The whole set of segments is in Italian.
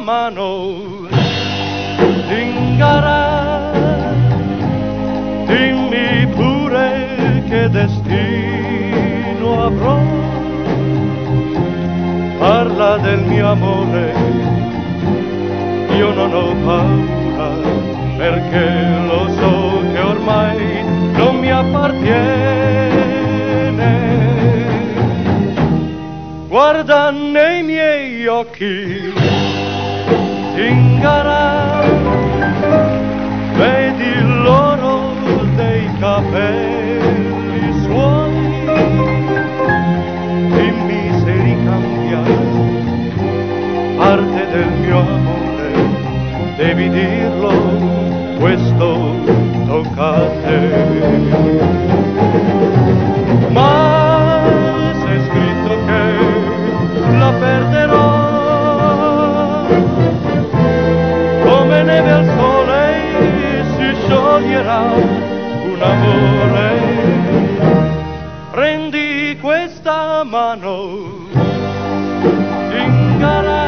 mano. Zingara, dimmi pure che destino avrò. Parla del mio amore, io non ho paura perché lo so che ormai non mi appartiene. Guarda occhi, zingara, vedi l'oro dei capelli suoi, dimmi se ricambia parte del mio amore, devi dirlo, questo tocca a te. Neve al sole si scioglierà un amore. Prendi questa mano, zingara.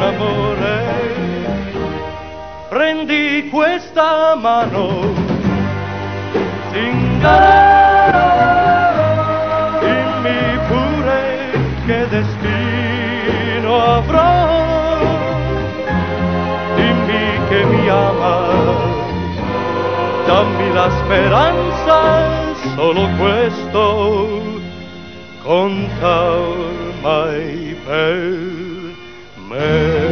Amore. Prendi questa mano. Zingara dimmi pure che destino avrò. Dimmi che mi ama. Dammi la speranza, solo questo conta ormai per man.